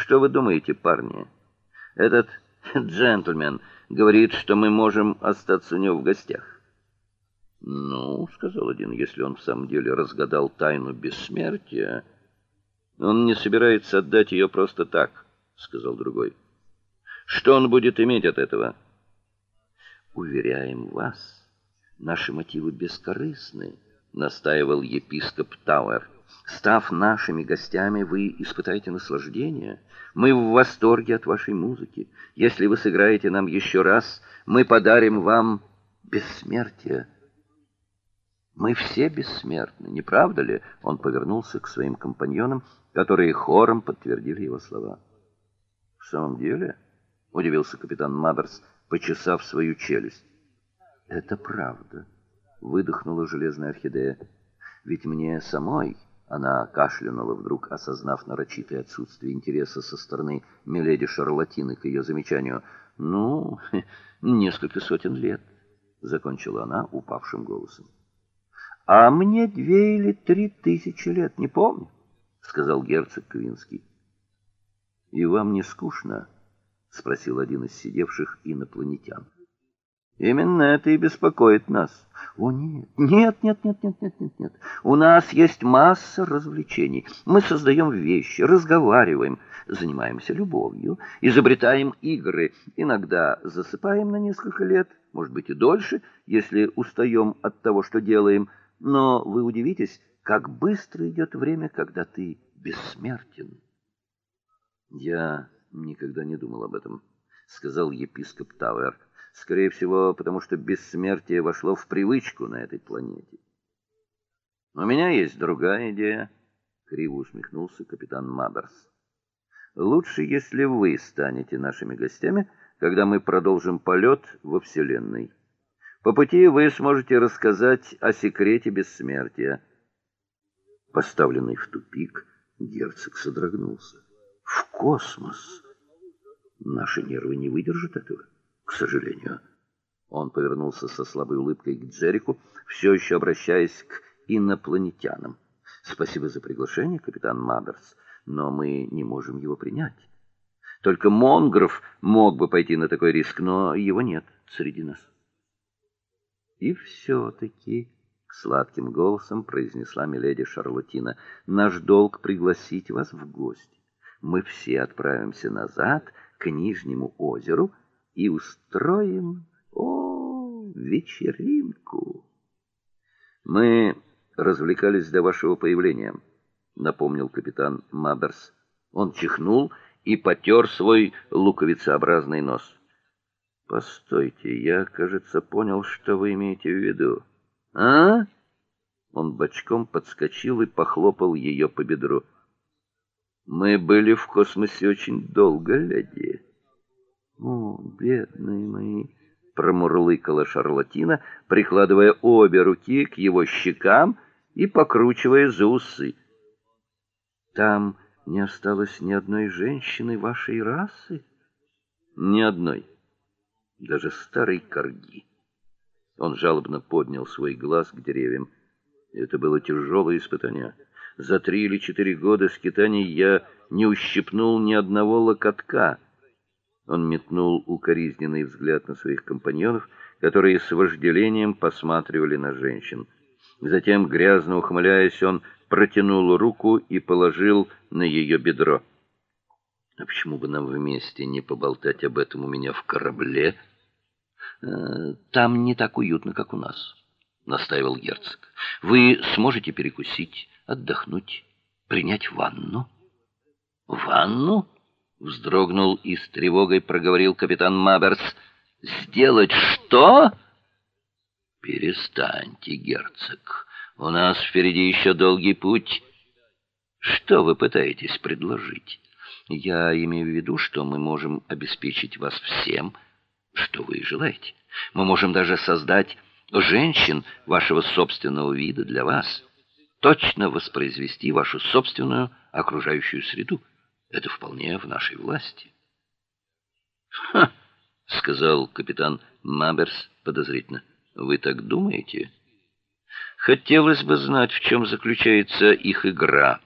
Что вы думаете, парни? Этот джентльмен говорит, что мы можем остаться у него в гостях. Ну, сказал один, если он в самом деле разгадал тайну бессмертия, он не собирается отдать ее просто так, сказал другой. Что он будет иметь от этого? Уверяем вас, наши мотивы бескорыстны, настаивал епископ Тауэр. Став нашими гостями, вы испытаете наслаждение. Мы в восторге от вашей музыки. Если вы сыграете нам еще раз, мы подарим вам бессмертие. Мы все бессмертны, не правда ли? Он повернулся к своим компаньонам, которые хором подтвердили его слова. В самом деле, удивился капитан Маберс, почесав свою челюсть. Это правда, выдохнула железная орхидея. Ведь мне самой она кашлянула вдруг, осознав нарочитое отсутствие интереса со стороны миледи Шарлатины к ее замечанию. Ну, несколько сотен лет, закончила она упавшим голосом. А мне две или три тысячи лет, не помню, сказал герцог Квинский. И вам не скучно? спросил один из сидевших инопланетян. Именно это и беспокоит нас. О нет. Нет, нет, нет, нет, нет, нет, нет. У нас есть масса развлечений. Мы создаем вещи, разговариваем, занимаемся любовью, изобретаем игры, иногда засыпаем на несколько лет, может быть и дольше, если устаем от того, что делаем. Но вы удивитесь, как быстро идет время, когда ты бессмертен. Я никогда не думал об этом, сказал епископ Тауэр. Скорее всего, потому что бессмертие вошло в привычку на этой планете. У меня есть другая идея, криво усмехнулся капитан Маберс. Лучше, если вы станете нашими гостями, когда мы продолжим полет во вселенной. По пути вы сможете рассказать о секрете бессмертия. Поставленный в тупик, герцог содрогнулся. В космос. Наши нервы не выдержат этого к сожалению. Он повернулся со слабой улыбкой к Джеррику, все еще обращаясь к инопланетянам. Спасибо за приглашение, капитан Маберс, но мы не можем его принять. Только Монгров мог бы пойти на такой риск, но его нет среди нас. И все таки сладким голосом произнесла миледи Шарлотина: "Наш долг пригласить вас в гости. Мы все отправимся назад к Нижнему озеру и устроим, о, вечеринку. Мы развлекались до вашего появления, напомнил капитан Маберс. Он чихнул и потер свой луковицеобразный нос. Постойте, я, кажется, понял, что вы имеете в виду. А? Он бочком подскочил и похлопал ее по бедру. Мы были в космосе очень долго, леди. О, бедные мои, промурлыкала Шарлатина, прикладывая обе руки к его щекам и покручивая за усы. Там не осталось ни одной женщины вашей расы, ни одной. Даже старый корги. Он жалобно поднял свой глаз к деревьям. Это было тяжелое испытание. За три или четыре года скитаний я не ущипнул ни одного локотка. Он метнул укоризненный взгляд на своих компаньонов, которые с вожделением посматривали на женщин. Затем, грязно ухмыляясь, он протянул руку и положил на ее бедро. А почему бы нам вместе не поболтать об этом у меня в корабле? «Э, там не так уютно, как у нас, настаивал герцог. Вы сможете перекусить, отдохнуть, принять ванну. Ванну? Вздрогнул и с тревогой проговорил капитан Маберс. Сделать что? Перестаньте, герцог. У нас впереди еще долгий путь. Что вы пытаетесь предложить? Я имею в виду, что мы можем обеспечить вас всем, что вы желаете. Мы можем даже создать женщин вашего собственного вида для вас, точно воспроизвести вашу собственную окружающую среду. Это вполне в нашей власти. Ха, сказал капитан Маберс подозрительно. Вы так думаете? Хотелось бы знать, в чем заключается их игра.